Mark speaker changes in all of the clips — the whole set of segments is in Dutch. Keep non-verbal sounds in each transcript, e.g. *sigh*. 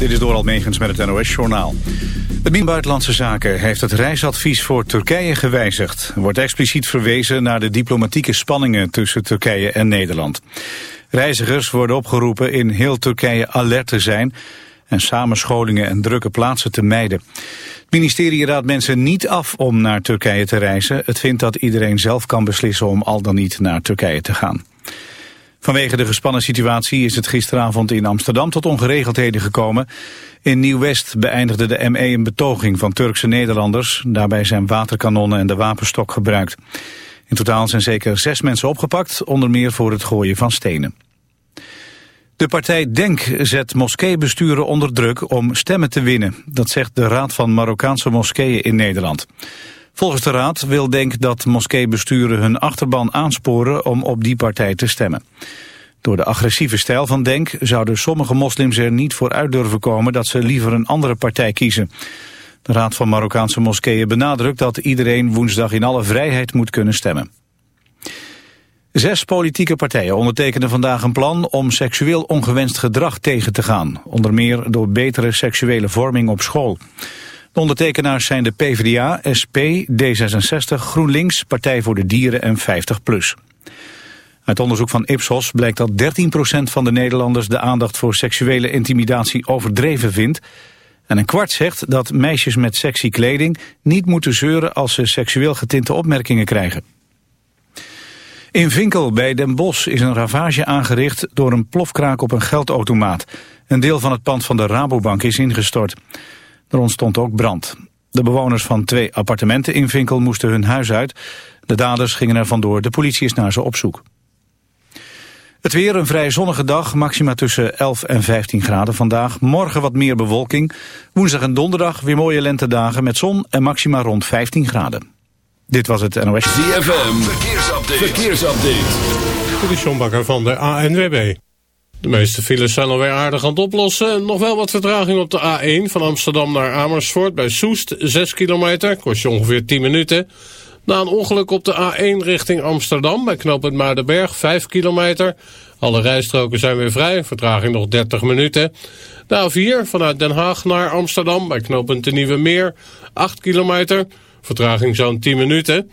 Speaker 1: Dit is dooral Megens met het NOS-journaal. Het Min Buitenlandse Zaken heeft het reisadvies voor Turkije gewijzigd. Er wordt expliciet verwezen naar de diplomatieke spanningen tussen Turkije en Nederland. Reizigers worden opgeroepen in heel Turkije alert te zijn... en samenscholingen en drukke plaatsen te mijden. Het ministerie raadt mensen niet af om naar Turkije te reizen. Het vindt dat iedereen zelf kan beslissen om al dan niet naar Turkije te gaan. Vanwege de gespannen situatie is het gisteravond in Amsterdam tot ongeregeldheden gekomen. In Nieuw-West beëindigde de ME een betoging van Turkse Nederlanders. Daarbij zijn waterkanonnen en de wapenstok gebruikt. In totaal zijn zeker zes mensen opgepakt, onder meer voor het gooien van stenen. De partij DENK zet moskeebesturen onder druk om stemmen te winnen. Dat zegt de Raad van Marokkaanse Moskeeën in Nederland. Volgens de Raad wil Denk dat moskeebesturen hun achterban aansporen om op die partij te stemmen. Door de agressieve stijl van Denk zouden sommige moslims er niet voor uit durven komen dat ze liever een andere partij kiezen. De Raad van Marokkaanse Moskeeën benadrukt dat iedereen woensdag in alle vrijheid moet kunnen stemmen. Zes politieke partijen ondertekenen vandaag een plan om seksueel ongewenst gedrag tegen te gaan. Onder meer door betere seksuele vorming op school. De ondertekenaars zijn de PvdA, SP, D66, GroenLinks, Partij voor de Dieren en 50PLUS. Uit onderzoek van Ipsos blijkt dat 13% van de Nederlanders de aandacht voor seksuele intimidatie overdreven vindt. En een kwart zegt dat meisjes met sexy kleding niet moeten zeuren als ze seksueel getinte opmerkingen krijgen. In Vinkel bij Den Bosch is een ravage aangericht door een plofkraak op een geldautomaat. Een deel van het pand van de Rabobank is ingestort. Er ontstond ook brand. De bewoners van twee appartementen in Vinkel moesten hun huis uit. De daders gingen er vandoor, de politie is naar ze op zoek. Het weer een vrij zonnige dag, maxima tussen 11 en 15 graden vandaag. Morgen wat meer bewolking. Woensdag en donderdag weer mooie lentedagen met zon en maxima rond 15 graden. Dit was het NOS.
Speaker 2: ZFM, verkeersupdate. verkeersupdate.
Speaker 3: Dit is John Bakker van de ANWB. De meeste files zijn alweer aardig aan het oplossen. Nog wel wat vertraging op de A1 van Amsterdam naar Amersfoort bij Soest. 6 kilometer, kost je ongeveer 10 minuten. Na een ongeluk op de A1 richting Amsterdam bij knooppunt Maardenberg 5 kilometer. Alle rijstroken zijn weer vrij, vertraging nog 30 minuten. De A4 vanuit Den Haag naar Amsterdam bij knooppunt de Nieuwe Meer 8 kilometer, vertraging zo'n 10 minuten.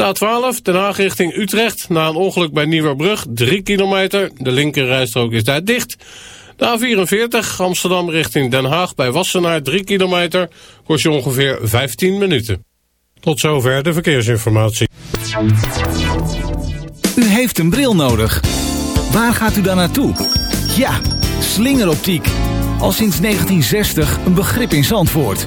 Speaker 3: De A12, Den Haag richting Utrecht. Na een ongeluk bij Nieuwerbrug, 3 kilometer. De linkerrijstrook is daar dicht. De A44, Amsterdam richting Den Haag bij Wassenaar, 3 kilometer. Kost je ongeveer 15 minuten. Tot zover de verkeersinformatie.
Speaker 4: U heeft een bril nodig. Waar gaat u dan naartoe? Ja, slingeroptiek. Al sinds 1960 een begrip in Zandvoort.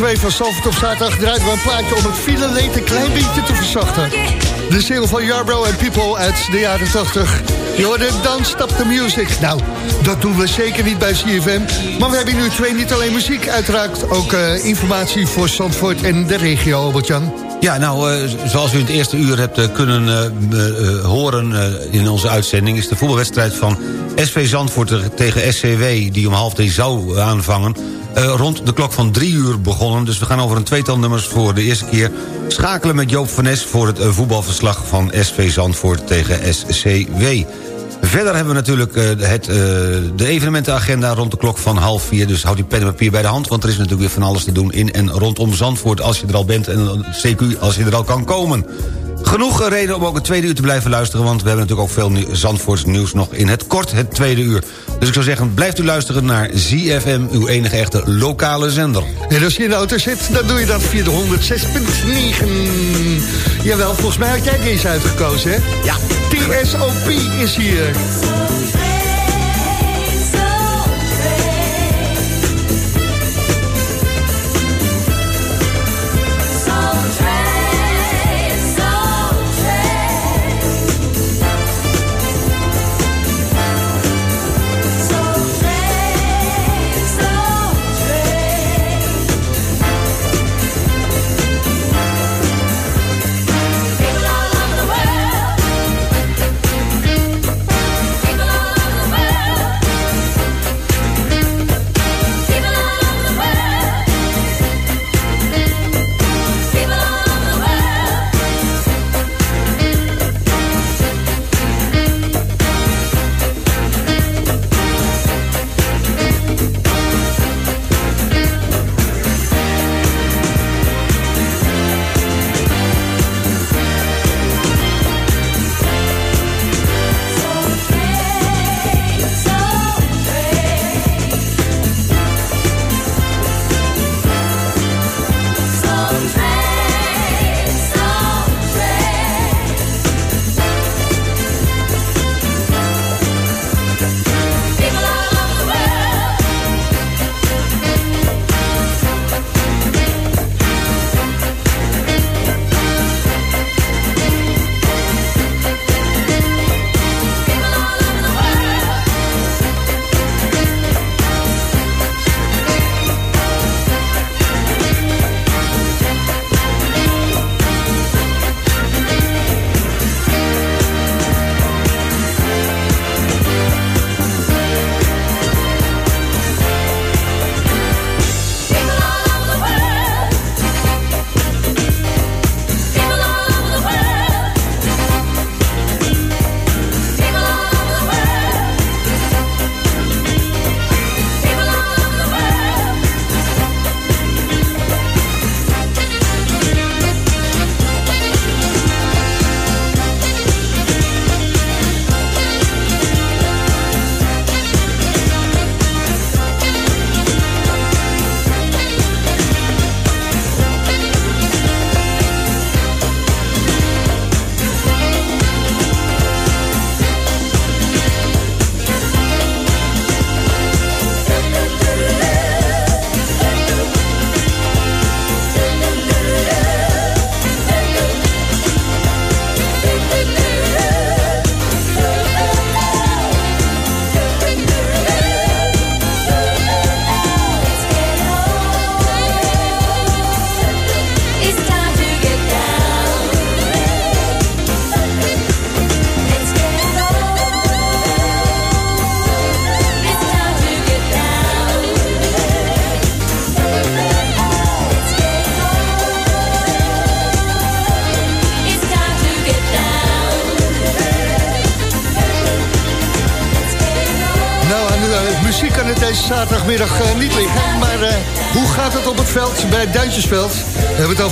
Speaker 5: 2 van Salford op zaterdag draaien we een plaatje om het file leed een klein beetje te verzachten. De single van Yarbrough en People uit de jaren 80. Je hoorde Don't Stop the Music. Nou, dat doen we zeker niet bij CFM. Maar we hebben nu twee niet alleen muziek, uiteraard ook uh, informatie voor Zandvoort en de regio, Albert-Jan.
Speaker 6: Ja, nou, uh, zoals u in het eerste uur hebt uh, kunnen horen in onze uitzending... is de voetbalwedstrijd van SV Zandvoort tegen SCW... die om half drie zou aanvangen... rond de klok van drie uur begonnen. Dus we gaan over een tweetal nummers voor de eerste keer... schakelen met Joop van Nes voor het voetbalverslag van SV Zandvoort tegen SCW. Verder hebben we natuurlijk uh, het, de evenementenagenda rond de klok van half vier. Dus houd die pen en papier bij de hand, want er is natuurlijk weer van alles te doen... in en rondom Zandvoort als je er al bent en CQ als je er al kan komen. Genoeg reden om ook het tweede uur te blijven luisteren... want we hebben natuurlijk ook veel Zandvoorts nieuws nog in het kort, het tweede uur. Dus ik zou zeggen, blijft u luisteren naar ZFM, uw enige echte lokale zender.
Speaker 5: En als je in de auto zit, dan doe je dat via de 106.9. Jawel, volgens mij had jij deze uitgekozen, hè?
Speaker 6: Ja.
Speaker 5: TSOP is hier.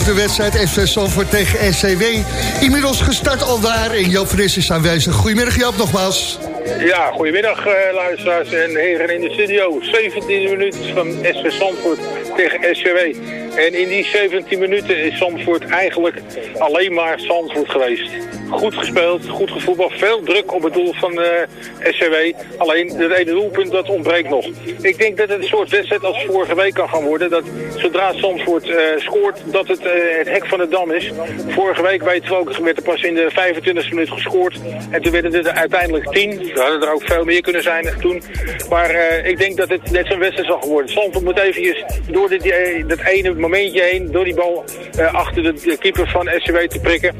Speaker 5: De wedstrijd FC Salford tegen SCW. Inmiddels gestart al daar en Joop Fris is aanwezig. Goedemiddag Joop nogmaals.
Speaker 7: Ja, goedemiddag uh, luisteraars en heren in de studio. 17 minuten van SV Zandvoort tegen SCW. En in die 17 minuten is Zandvoort eigenlijk alleen maar Zandvoort geweest. Goed gespeeld, goed gevoetbald, veel druk op het doel van eh SCW. Alleen het ene doelpunt dat ontbreekt nog. Ik denk dat het een soort wedstrijd als vorige week kan gaan worden. Dat zodra Zandvoort eh, scoort, dat het eh, het hek van de dam is. Vorige week weten we ook, werd er pas in de 25e minuut gescoord. En toen werden het er uiteindelijk 10. Er hadden er ook veel meer kunnen zijn toen. Maar ik denk dat het net zo'n wedstrijd zal worden. Zandvoort moet eventjes door dit, dat ene momentje heen, door die bal achter de, de keeper van SCW te prikken.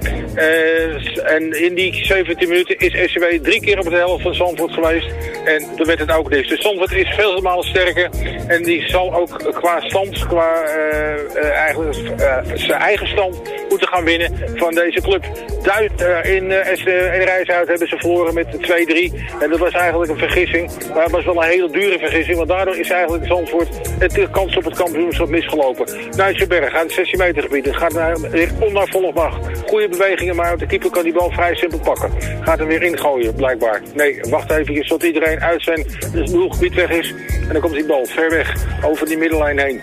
Speaker 7: En in die 17 minuten is SCW drie keer op de helft van Zandvoort geweest. En toen werd het ook niks. Dus Zandvoort is veel malen sterker. En die zal ook qua stand, qua eh, eh, eigenlijk, eh, zijn eigen stand moeten gaan winnen van deze club. Duit, in, in Rijshout hebben ze verloren met 2-3. En dat was eigenlijk een vergissing. Maar het was wel een hele dure vergissing. Want daardoor is eigenlijk Zandvoort het, kans op het kampioenschap misgelopen. Nijsselberg gaat het 16 meter gebied. Het gaat naar, onnavolgbaar. Goede bewegingen, maar de keeper kan die bal vrij simpel pakken. Gaat hem weer ingooien, blijkbaar. Nee, wacht even tot iedereen uit zijn doelgebied weg is. En dan komt die bal ver weg, over die middenlijn heen.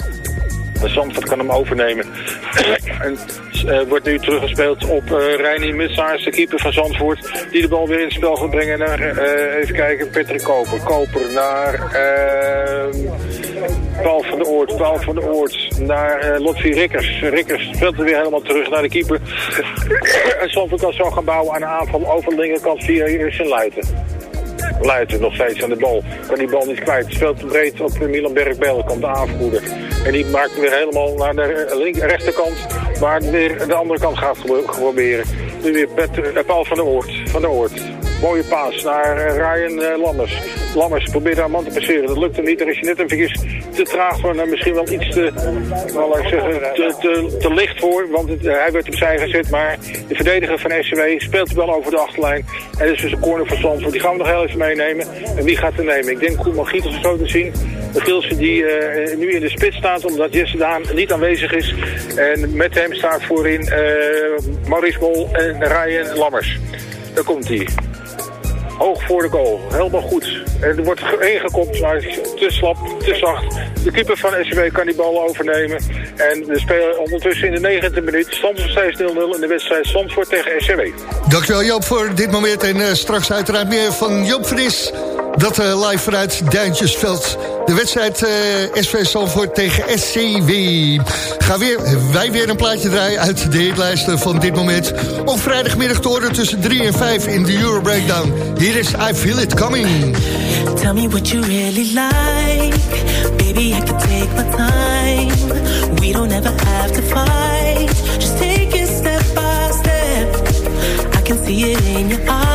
Speaker 7: De Zandvoort kan hem overnemen. en eh, wordt nu teruggespeeld op uh, Mutsaars, de keeper van Zandvoort. Die de bal weer in het spel gaat brengen naar, eh, even kijken, Patrick Koper. Koper naar ehm, Paul van de Oort. Paul van de Oort naar Lotfi Rikkers. Rikkers speelt er weer helemaal terug naar de keeper. *coughs* en Zandvoort kan zo gaan bouwen aan een aanval over de linkerkant via Irsen Luiten. Luiten nog steeds aan de bal. Kan die bal niet kwijt. Speelt te breed op Milan Berg-Bel. Komt de aanvoerder. En die maakt weer helemaal naar de rechterkant. Het weer de andere kant gaat proberen. Nu weer Pet, uh, Paul van der Oort. Van der Oort. Mooie paas naar uh, Ryan uh, Lammers. Lammers probeert een man te passeren. Dat lukt hem niet. Daar is hij net even te traag voor. En misschien wel iets te, wel, te, te, licht voor. Want hij werd opzij gezet. Maar de verdediger van SCW speelt bal over de achterlijn. En dat is dus een corner van Zandvoort. Die gaan we nog heel even meenemen. En wie gaat er nemen? Ik denk Koeman Gietels zo te zien. De Gielsen die uh, nu in de spits staat. Omdat Jesse Daan niet aanwezig is. En met hem staat voorin uh, Maurice en Ryan Lammers. Daar komt hij. Hoog voor de goal. Helemaal goed. En er wordt ingekopt, maar te slap, te zacht. De keeper van SCW kan die bal overnemen. En we spelen ondertussen in de 90e minuut. Stand nog steeds 0-0 in de wedstrijd Zandvoort tegen SCW.
Speaker 5: Dankjewel Joop voor dit moment. En uh, straks uiteraard meer van Joop Fris. Dat uh, live vanuit Duintjesveld. De wedstrijd uh, SV Zandvoort tegen SCW. Gaan weer, wij weer een plaatje draaien uit de hitlijsten van dit moment. Op vrijdagmiddag te horen tussen 3 en 5 in de Euro Breakdown. Hier is I Feel It Coming.
Speaker 8: Tell me what you really like. Baby, I can take my time. We don't ever have to fight. Just take it step by step. I can see it in your eyes.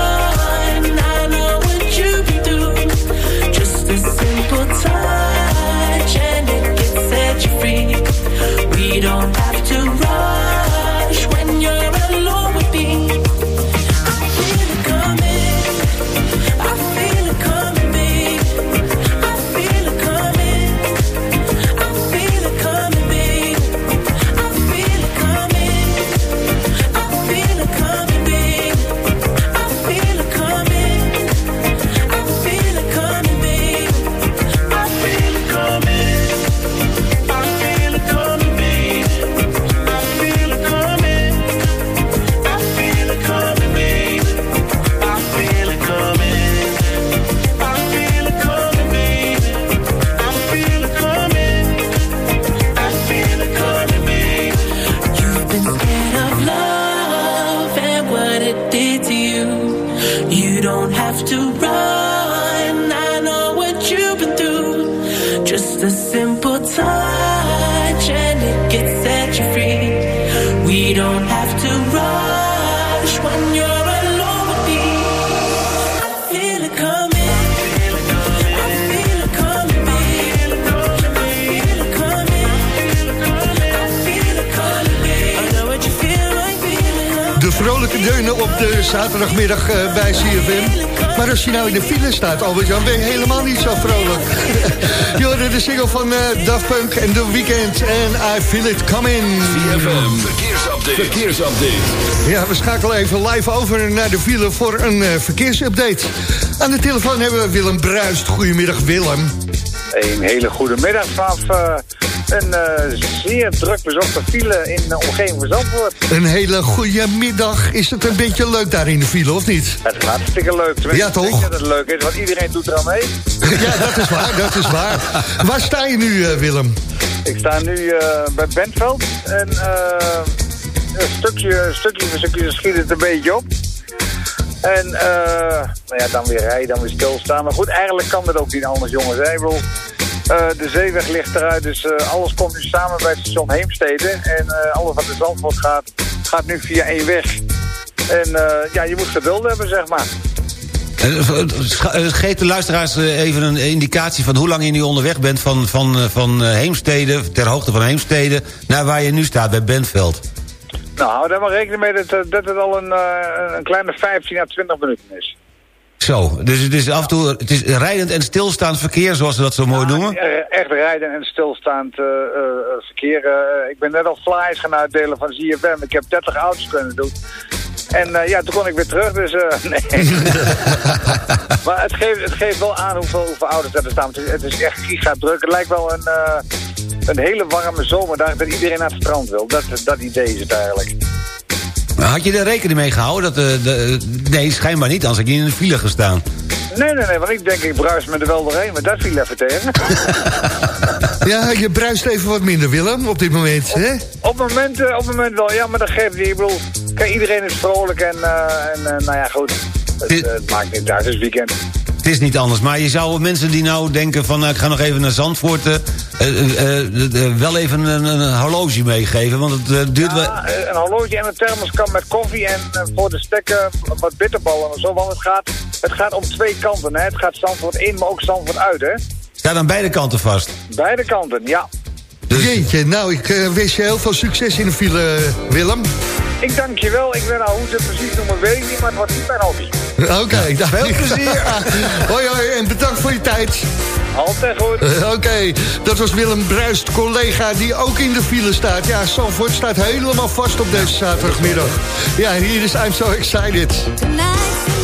Speaker 8: Don't
Speaker 5: vrolijke deunen op de zaterdagmiddag eh, bij CFM. Maar als je nou in de file staat, Albert-Jan, ben je helemaal niet zo vrolijk. *laughs* je hoorde de single van eh, Daft Punk en The Weeknd en I Feel It Coming.
Speaker 2: ZFM, verkeersupdate. verkeersupdate.
Speaker 5: Ja, we schakelen even live over naar de file voor een eh, verkeersupdate. Aan de telefoon hebben we Willem Bruist. Goedemiddag, Willem.
Speaker 9: Een hele goede middag vanaf eh, een eh, zeer druk bezochte file in de omgeving van Zandvoort.
Speaker 5: Een hele goede middag. Is het een beetje leuk daar in de file, of niet?
Speaker 9: Het is hartstikke leuk. Tenminste,
Speaker 5: Ja, toch?
Speaker 9: Ik denk dat het leuk is, want iedereen doet er aan mee. *laughs*
Speaker 5: ja, dat is waar, dat is waar. Waar sta je nu, eh, Willem?
Speaker 9: Ik sta nu eh, bij Bentveld en een stukje, stukje voor stukje schiet het een beetje op. En eh, nou ja, dan weer rijden, dan weer stilstaan. Maar goed, eigenlijk kan het ook niet anders, jongens. hè. Eh, de zeeweg ligt eruit, dus eh, alles komt nu samen bij het station Heemstede. En eh, alles wat in Zandvoort gaat, gaat nu via één weg. En ja, je moet geduld hebben, zeg maar.
Speaker 6: Geef de luisteraars even een indicatie van hoe lang je nu onderweg bent... van, van, van Heemstede, ter hoogte van Heemstede... naar waar je nu staat, bij Bentveld.
Speaker 9: Nou, hou daar maar rekening mee dat, dat het al een, een kleine 15 à 20 minuten is.
Speaker 6: Zo, dus het is af en toe het is rijdend en stilstaand verkeer, zoals ze dat zo mooi noemen.
Speaker 9: Eh, Echt rijden en stilstaand eh, eh, verkeer. ik ben net al flyers gaan uitdelen van ZFM. Ik heb 30 auto's kunnen doen. En ja, toen kon ik weer terug, dus *laughs* nee. *laughs* maar het geeft, het geeft wel aan hoeveel, hoeveel auto's er staan. Het is, echt giga druk. Het lijkt wel een, een hele warme zomerdag dat iedereen naar het strand wil. Dat, dat idee is het eigenlijk.
Speaker 6: Had je er rekening mee gehouden? Dat, eh, de, nee, schijnbaar niet, anders had ik niet in de file gestaan.
Speaker 9: Nee, nee, nee, want ik denk ik bruis me er wel doorheen, maar dat viel even tegen. *laughs*
Speaker 5: Ja, je bruist even wat minder, Willem, op dit moment. Hè?
Speaker 9: Op het moment, eh, op het moment wel, ja, maar dat geeft niet. Ik bedoel, kijk, iedereen is vrolijk en, eh, en eh, nou ja, goed. Het, eh, het maakt niet uit, het is weekend.
Speaker 6: Het is niet anders, maar je zou mensen die nou denken van... nou, ik ga nog even naar Zandvoort... eh, eh, eh, wel even een, een horloge meegeven, want het duurt wel...
Speaker 9: Ja, een horloge en een thermoskan met koffie en voor de stekken wat bitterballen en zo. Want het gaat, het gaat om twee kanten, hè. Het gaat Zandvoort in, maar ook Zandvoort uit, hè.
Speaker 6: Staat aan beide kanten vast.
Speaker 9: Beide kanten, ja.
Speaker 6: Dus-
Speaker 5: Jeetje, nou, ik wens je heel veel succes in de file, Willem.
Speaker 9: Ik dank je wel. Ik ben nou hoe ze het precies noemen, weet ik niet, maar het wordt niet mijn hobby.
Speaker 5: Oké, nou,
Speaker 6: veel plezier. *laughs*
Speaker 5: hoi, hoi, en bedankt voor je tijd.
Speaker 9: Altijd goed.
Speaker 5: Eh, Oké, dat was Willem Bruist, collega die ook in de file staat. Ja, Zandvoort staat helemaal vast op deze zaterdagmiddag. Ja, hier is I'm So Excited.
Speaker 10: Tonight,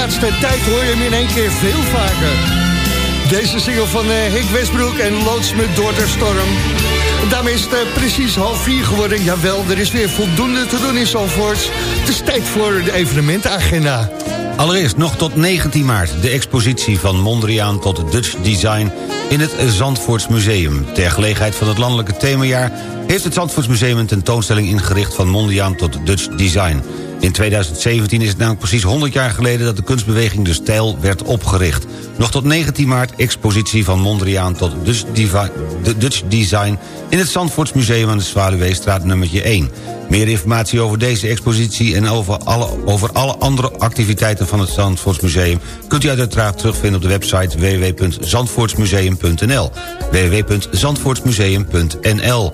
Speaker 5: laatste tijd hoor je hem in één keer veel vaker. Deze single van eh, Henk Westbroek en Loods me door de storm. Daarmee is het eh, precies half vier geworden. Jawel, er is weer voldoende te doen in Zandvoort. Het is tijd voor de evenementenagenda.
Speaker 6: Allereerst nog tot 19 maart de expositie van Mondriaan tot Dutch Design in het Zandvoorts Museum. Ter gelegenheid van het landelijke themajaar heeft het Zandvoorts Museum een tentoonstelling ingericht van Mondriaan tot Dutch Design. In 2017 is het namelijk precies 100 jaar geleden dat de kunstbeweging De Stijl werd opgericht. Nog tot 19 maart expositie van Mondriaan tot Dutch, Design in het Zandvoorts Museum aan de Zwaluweestraat nummertje 1. Meer informatie over deze expositie en over alle, over alle andere activiteiten van het Zandvoorts Museum... kunt u uiteraard terugvinden op de website www.zandvoortsmuseum.nl www.zandvoortsmuseum.nl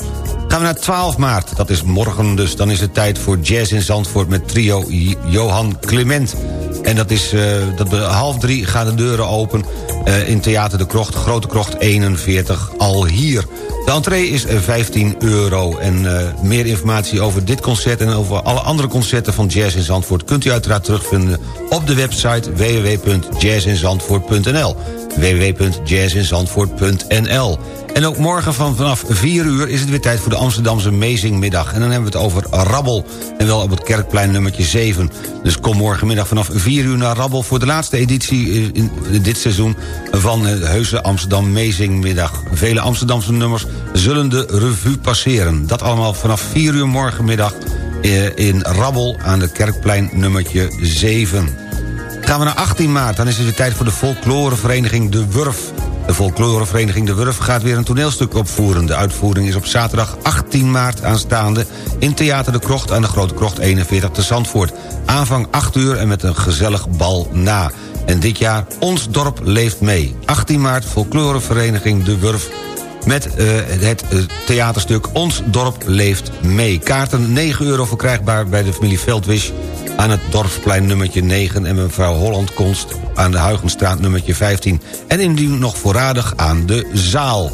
Speaker 6: Gaan naar 12 maart, dat is morgen dus. Dan is het tijd voor Jazz in Zandvoort met trio Johan Clement. En dat is uh, dat half drie gaan de deuren open uh, in Theater de Krocht, Grote Krocht 41, al hier. De entree is eh, 15 euro. En meer informatie over dit concert en over alle andere concerten van Jazz in Zandvoort... kunt u uiteraard terugvinden op de website www.jazzinzandvoort.nl www.jazzinzandvoort.nl En ook morgen van vanaf 4 uur is het weer tijd voor de Amsterdamse Mezingmiddag. En dan hebben we het over Rabbel. En wel op het Kerkplein nummertje 7. Dus kom morgenmiddag vanaf 4 uur naar Rabbel... voor de laatste editie in, in dit seizoen van de Heuse Amsterdam Mezingmiddag. Vele Amsterdamse nummers zullen de revue passeren. Dat allemaal vanaf 4 uur morgenmiddag eh, in Rabbel aan de Kerkplein nummertje 7. Gaan we naar 18 maart, dan is het weer tijd voor de folklorevereniging De Wurf. De folklorevereniging De Wurf gaat weer een toneelstuk opvoeren. De uitvoering is op zaterdag 18 maart aanstaande... in Theater De Krocht aan de Grote Krocht 41 te Zandvoort. Aanvang 8 uur en met een gezellig bal na. En dit jaar Ons Dorp Leeft Mee. 18 maart folklorevereniging De Wurf met uh, het uh, theaterstuk Ons Dorp Leeft Mee. Kaarten 9 euro verkrijgbaar bij de familie Veldwisch aan het Dorpsplein nummertje 9... en mevrouw Hollandkonst aan de Huigenstraat nummertje 15. En indien nog voorradig aan de zaal.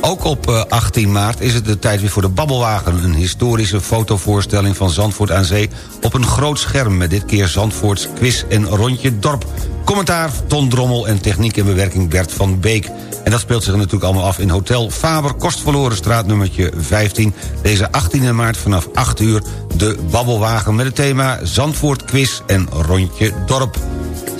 Speaker 6: Ook op uh, 18 maart is het de tijd weer voor de Babbelwagen... een historische fotovoorstelling van Zandvoort aan Zee... op een groot scherm met dit keer Zandvoorts quiz en rondje dorp. Commentaar Ton Drommel en techniek en bewerking Bert van Beek. En dat speelt zich natuurlijk allemaal af in Hotel Faber... Kostverlorenstraat nummertje 15. Deze 18 maart vanaf 8 uur de Babbelwagen... met het thema Zandvoort quiz en rondje dorp.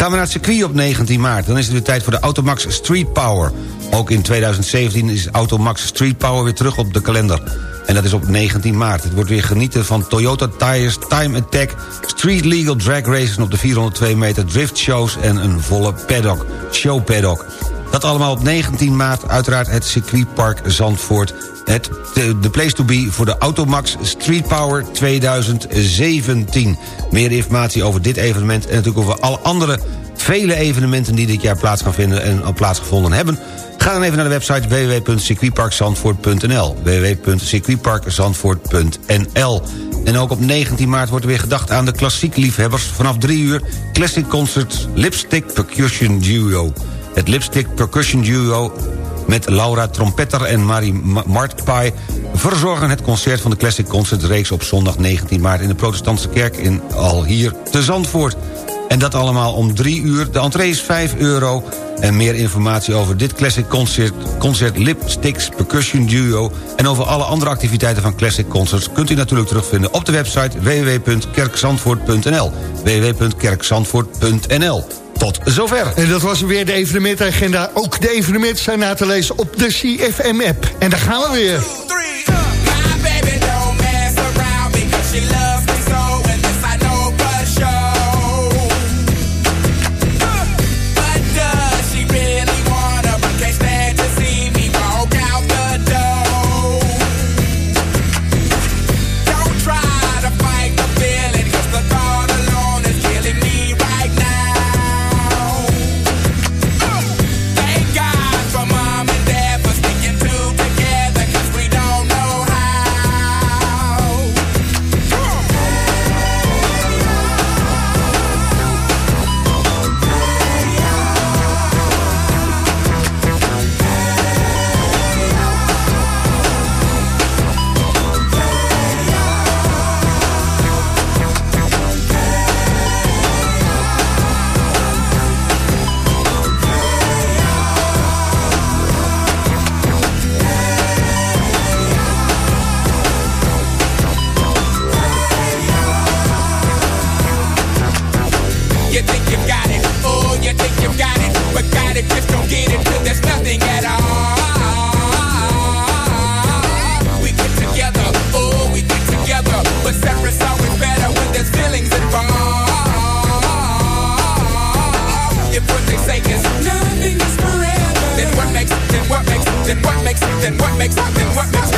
Speaker 6: Gaan we naar het circuit op 19 maart. Dan is het weer tijd voor de Automax Street Power. Ook in 2017 is Automax Street Power weer terug op de kalender. En dat is op 19 maart. Het wordt weer genieten van Toyota Tires, Time Attack... street legal drag races op de 402 meter drift shows... en een volle paddock, show paddock. Dat allemaal op 19 maart, uiteraard het circuitpark Zandvoort. Het, de, place to be voor de Automax Street Power 2017. Meer informatie over dit evenement en natuurlijk over alle andere vele evenementen die dit jaar plaats gaan vinden en al plaatsgevonden hebben. Ga dan even naar de website www.circuitparkzandvoort.nl www.circuitparkzandvoort.nl En ook op 19 maart wordt er weer gedacht aan de klassiek liefhebbers. Vanaf 3 uur Classic Concerts Lipstick Percussion Duo. Het Lipstick Percussion Duo met Laura Trompetter en Marie Martpai... verzorgen het concert van de Classic Concert reeks op zondag 19 maart... in de protestantse kerk in Alhier te Zandvoort. En dat allemaal om 3 uur. De entree is 5 euro. En meer informatie over dit Classic Concert, concert Lipsticks Percussion Duo... en over alle andere activiteiten van Classic Concerts... kunt u natuurlijk terugvinden op de website www.kerkzandvoort.nl www.kerkzandvoort.nl tot zover.
Speaker 5: En dat was weer de evenementagenda. Ook de evenementen zijn na te lezen op de CFM-app. En daar gaan we weer.
Speaker 11: Two you think you got it. Oh, you think you got it. But got it, just don't get it. There's nothing at all. We get together. Oh, we get together. But separate's always better when there's feelings involved. If what they say is nothing is forever. Then what makes, then what makes, then what makes, then what makes, then what makes, then what makes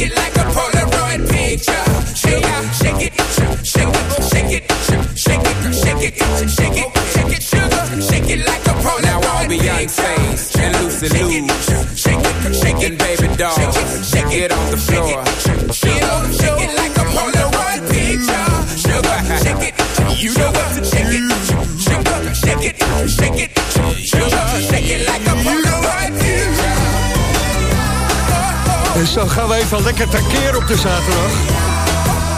Speaker 11: it like
Speaker 5: blijft wel lekker tekeer op de zaterdag.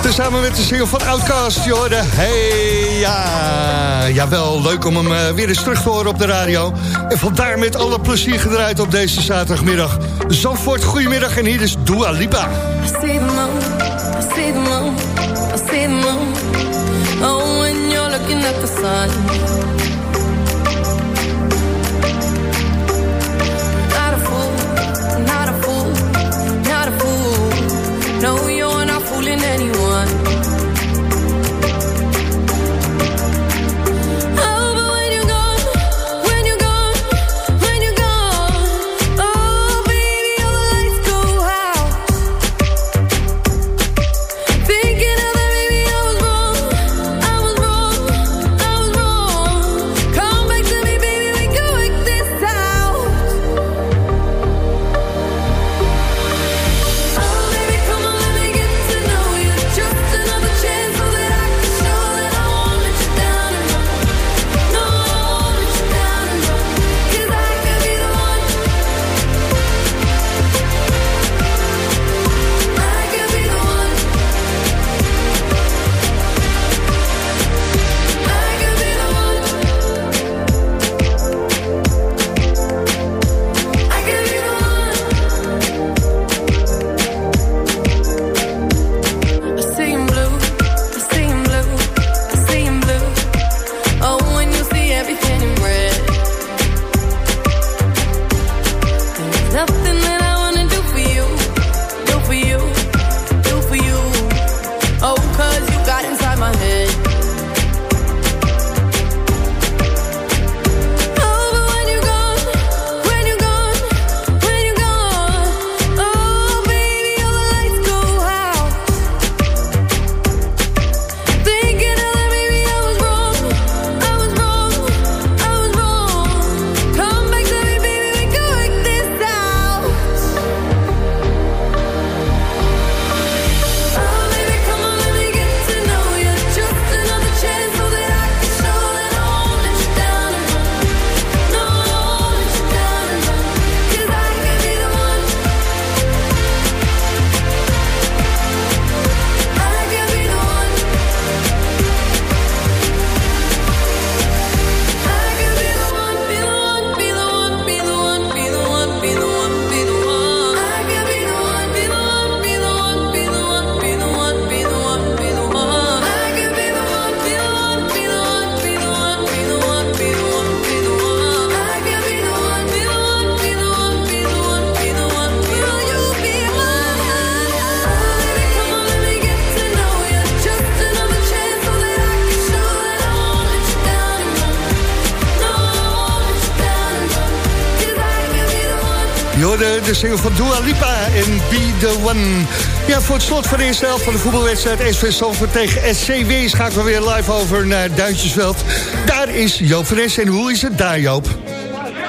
Speaker 5: Tezamen met de single van Outcast, je hoorde Hey Ja. Jawel, leuk om hem eh, weer eens terug te horen op de radio. En vandaar met alle plezier gedraaid op deze zaterdagmiddag. Zandvoort, goedemiddag en hier is Dua Lipa.
Speaker 12: I
Speaker 5: de single van Dua Lipa en Be The One. Ja, voor het slot van de eerste helft van de voetbalwedstrijd SV Zandvoort tegen SCW... schakelen we weer live over naar Duintjesveld. Daar is Joop. En hoe is het daar, Joop?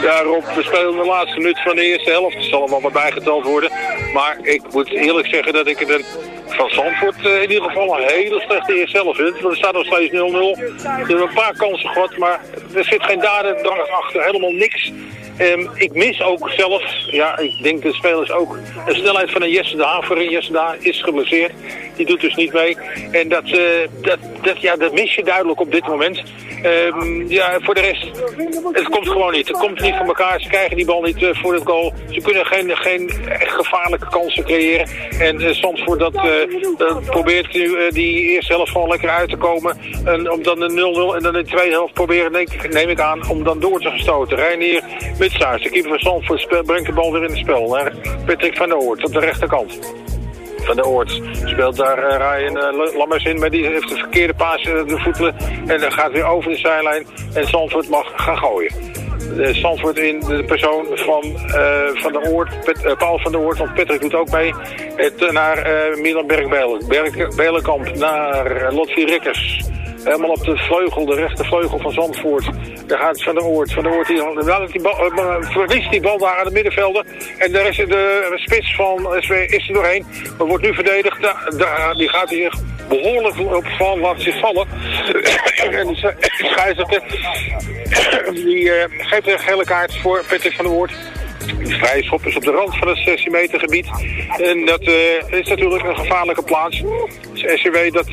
Speaker 7: Ja, Rob, we spelen de laatste minuut van de eerste helft. Er zal allemaal wat bijgeteld worden. Maar ik moet eerlijk zeggen dat ik het een, van Zandvoort eh, in ieder geval een hele slechte eerste helft vind. Want er staat nog steeds 0-0. Er hebben een paar kansen gehad, maar er zit geen dadendrang achter. Helemaal niks. Ehm, ik mis ook zelf, ja, ik denk de spelers ook, een snelheid van een Jesse de Haver. Jesse de is geblesseerd, die doet dus niet mee. En dat, eh, dat, dat, ja, dat mis je duidelijk op dit moment. Ehm, ja, voor de rest, het komt gewoon niet. Het komt niet van elkaar. Ze krijgen die bal niet eh, voor het goal. Ze kunnen geen, geen echt gevaarlijke kansen creëren. En uh, Zandvoort dat, eh, dat probeert nu eh, die eerste helft gewoon lekker uit te komen. En om dan de 0-0 en dan de tweede helft proberen, neem, ik- neem ik aan, om dan door te gestoten. Reinier Mitsaars, de keeper van Zandvoort, brengt de bal weer in het spel. Hè? Patrick van der Hoort op de rechterkant. Van der Oort speelt daar uh, Ryan uh, Lammers in, maar die heeft de verkeerde paas uh, de voeten en dan gaat weer over de zijlijn en Zandvoort mag gaan gooien. Uh, Zandvoort in de persoon van Van der Oort, Pet, Paul van der Oort, want Patrick doet ook mee, het, naar Milan Berg-Belen- Berg- Belenkamp, naar uh, Lotfi Rikkers. Helemaal op de vleugel, de rechtervleugel van Zandvoort. Daar gaat Van der Oort. Van der Oort die, nou, die bal, uh, verliest die bal daar aan de middenvelden. En daar is de spits van SW is er doorheen. Maar wordt nu verdedigd. Da, da, die gaat hier behoorlijk op val, laat zich vallen. *coughs* en de die uh, *coughs* *coughs* geeft een gele kaart voor Patrick van der Oort. De vrije schop is op de rand van het 16 meter gebied. En dat is natuurlijk een gevaarlijke plaats. Dus SCW dat...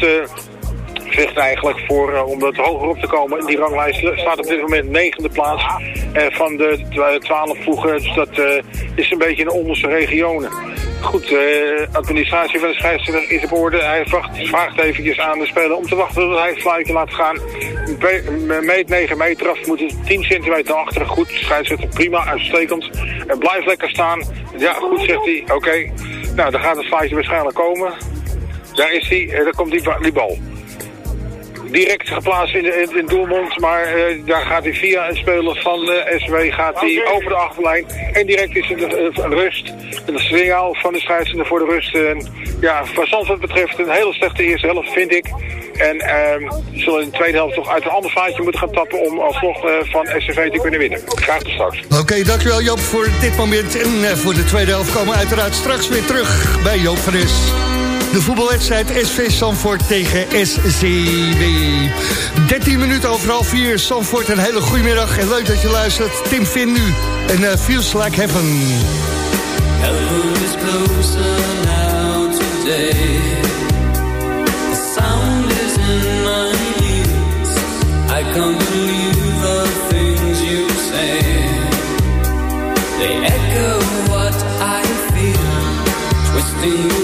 Speaker 7: vecht eigenlijk voor uh, om wat hoger op te komen. Die ranglijst staat op dit moment negende plaats van de twaalf ploegen. Dus dat uh, is een beetje in de onderste regionen. Goed, de administratie van de scheidsrechter is op orde. Hij vraagt, eventjes aan de speler om te wachten tot hij het fluitje laat gaan. Meet 9 meter af, moet 10 centimeter achter. Goed, scheidsrechter prima, uitstekend. En blijft lekker staan. Ja, goed, zegt hij. Oké, nou dan gaat het fluitje waarschijnlijk komen. Daar is hij, daar komt die, die bal direct geplaatst in, de, in, in Doelmond. Maar uh, daar gaat hij via een speler van de SW gaat hij over de achterlijn. En direct is het een, een rust. Een signaal van de scheidsrechter voor de rust. En, ja, wat Zandvoort betreft een hele slechte eerste helft, vind ik. En uh, zullen in de tweede helft toch uit een ander vaatje moeten gaan tappen... om alsnog uh, van SCV te kunnen winnen. Graag tot straks.
Speaker 5: Oké, okay, dankjewel Joop voor dit moment. En uh, voor de tweede helft komen we uiteraard straks weer terug bij Joop van Es. De voetbalwedstrijd SV Sanford tegen SCW. 13 minuten over half 4. Sanford, een hele goede middag. En leuk dat je luistert. Tim Finn nu. En uh, Feels Like Heaven.
Speaker 13: Heaven is closer now today. The sound is in my ears. I can't believe the things you say. They echo what I feel. Twisting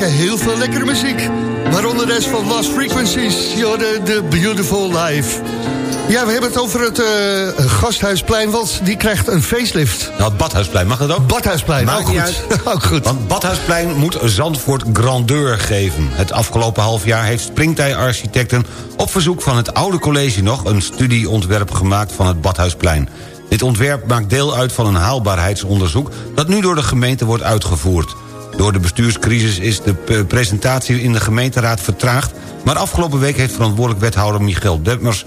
Speaker 5: maken heel veel lekkere muziek. Waaronder de rest van Lost Frequencies. De, de Beautiful Life. Ja, we hebben het over het eh, Gasthuisplein, want die krijgt een facelift.
Speaker 6: Nou, het Badhuisplein, mag dat ook?
Speaker 5: Badhuisplein,
Speaker 6: Maakt
Speaker 5: ook goed. *laughs* ook goed.
Speaker 6: Want Badhuisplein moet Zandvoort grandeur geven. Het afgelopen half jaar heeft Springtij-architecten... op verzoek van het oude college nog... een studieontwerp gemaakt van het Badhuisplein. Dit ontwerp maakt deel uit van een haalbaarheidsonderzoek... dat nu door de gemeente wordt uitgevoerd. Door de bestuurscrisis is de presentatie in de gemeenteraad vertraagd... maar afgelopen week heeft verantwoordelijk wethouder Michiel Demmers...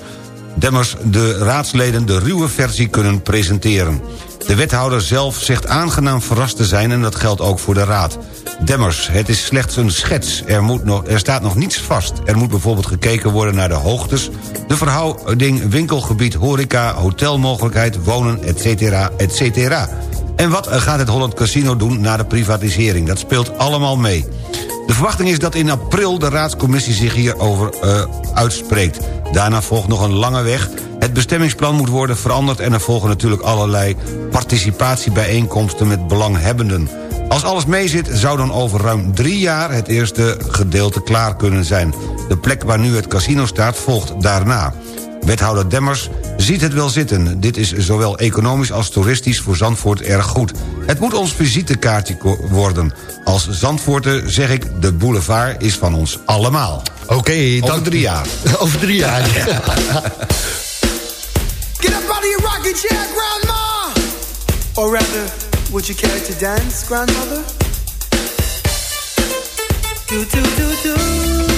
Speaker 6: Demmers de raadsleden de ruwe versie kunnen presenteren. De wethouder zelf zegt aangenaam verrast te zijn... en dat geldt ook voor de raad. Demmers, het is slechts een schets. Er, moet nog, er staat nog niets vast. Er moet bijvoorbeeld gekeken worden naar de hoogtes... de verhouding winkelgebied, horeca, hotelmogelijkheid, wonen, etc. etc. En wat gaat het Holland Casino doen na de privatisering? Dat speelt allemaal mee. De verwachting is dat in april de raadscommissie zich hierover eh, uitspreekt. Daarna volgt nog een lange weg. Het bestemmingsplan moet worden veranderd... en er volgen natuurlijk allerlei participatiebijeenkomsten met belanghebbenden. Als alles meezit zou dan over ruim drie jaar het eerste gedeelte klaar kunnen zijn. De plek waar nu het casino staat volgt daarna. Wethouder Demmers ziet het wel zitten. Dit is zowel economisch als toeristisch voor Zandvoort erg goed. Het moet ons visitekaartje worden. Als Zandvoorter zeg ik, de boulevard is van ons allemaal.
Speaker 5: Oké,
Speaker 6: Over
Speaker 5: dan-
Speaker 6: drie jaar. *laughs*
Speaker 5: Over drie jaar. *laughs*
Speaker 14: Get up out of your rocking chair, Grandma! Or rather, would you care to dance, Grandmother? Do, do, do. Do,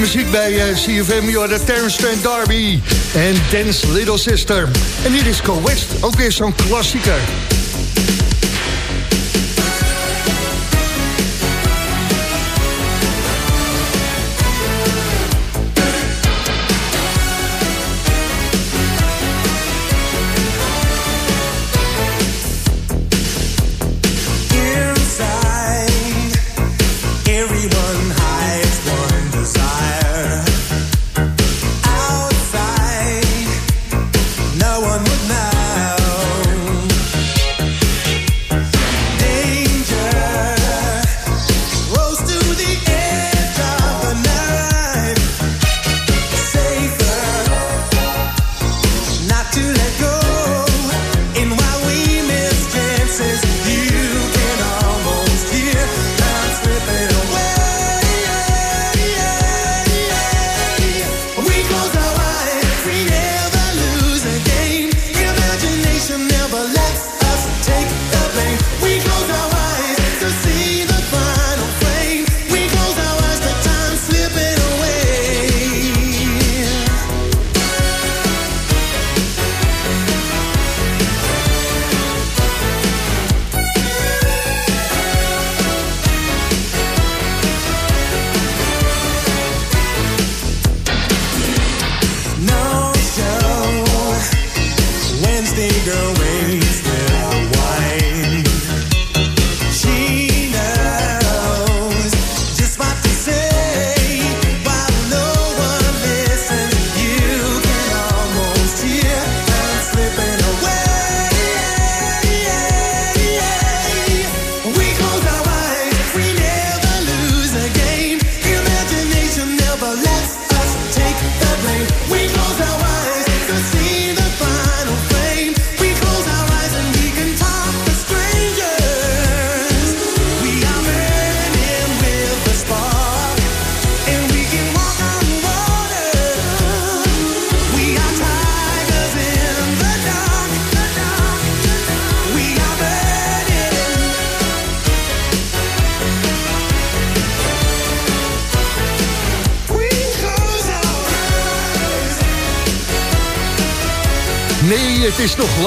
Speaker 14: muziek bij eh, uh, CFM. Je Terrence Trent Darby en Dance Little Sister. En hier is Co-West, ook weer zo'n klassieker.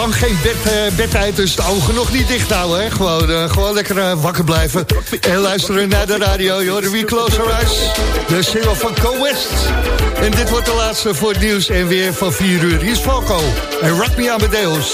Speaker 14: lang geen bed, eh, bedtijd, dus de ogen nog niet dicht houden. Hè? Gewoon, eh, gewoon lekker eh, wakker blijven en luisteren naar de radio. We Close Our Eyes, de single van Co West. En dit wordt de laatste voor het nieuws en weer van 4 uur. Hier is Falco en Rock Me Amadeus.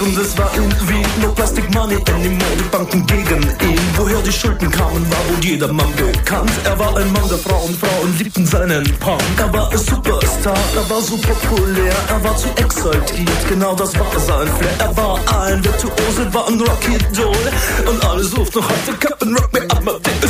Speaker 15: und es war irgendwie no Plastic Money anymore. Die Banken gegen ihn. Woher die Schulden kamen, war wohl jedermann bekannt. Er war ein Mann der Frauen, Frauen liebten seinen Punk. Er war ein Superstar, er war so populär, er war zu exaltiert, genau das war sein Flair. Er war ein Virtuose, war ein Rocky Doll und alle suchten heute Captain Rock me Amadeus. Come